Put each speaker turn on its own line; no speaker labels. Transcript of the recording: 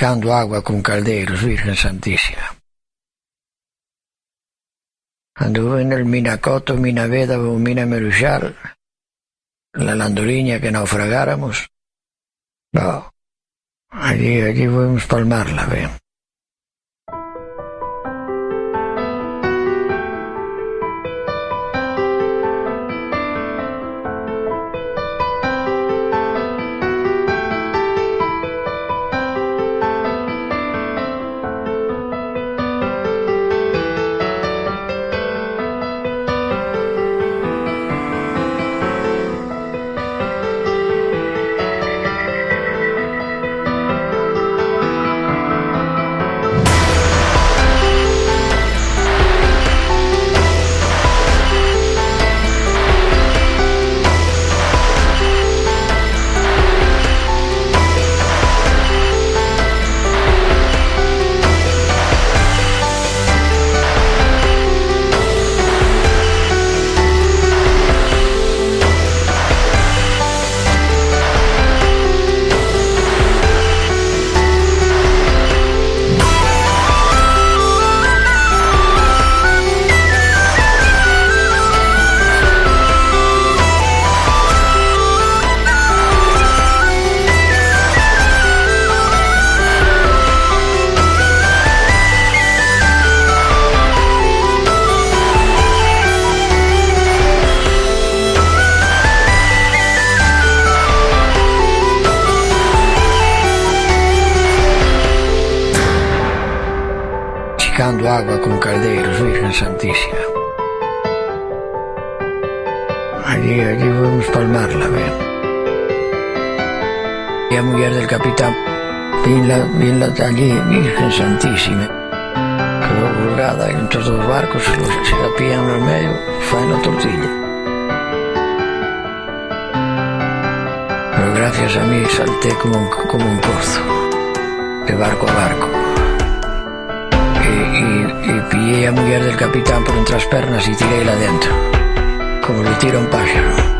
chicando agua con caldeiros, Virgen Santísima. Anduve en el Minacoto, Minaveda o Mina Merujal, la landoliña que naufragáramos. No, allí, allí fuimos palmarla, ven. secando agua con caldeiros, Virgen Santísima. Allí, allí vamos palmarla, ven. Y a muller del capitán, vinla, vinla allí, Virgen Santísima. Quedó colgada en os dos barcos, los se la pían no medio, fan la tortilla. Pero gracias a mí salté como un, como un pozo, de barco a barco. Y, y, y pillé a muller del capitán por entre as pernas y tiréila dentro, como le tira un páxaro.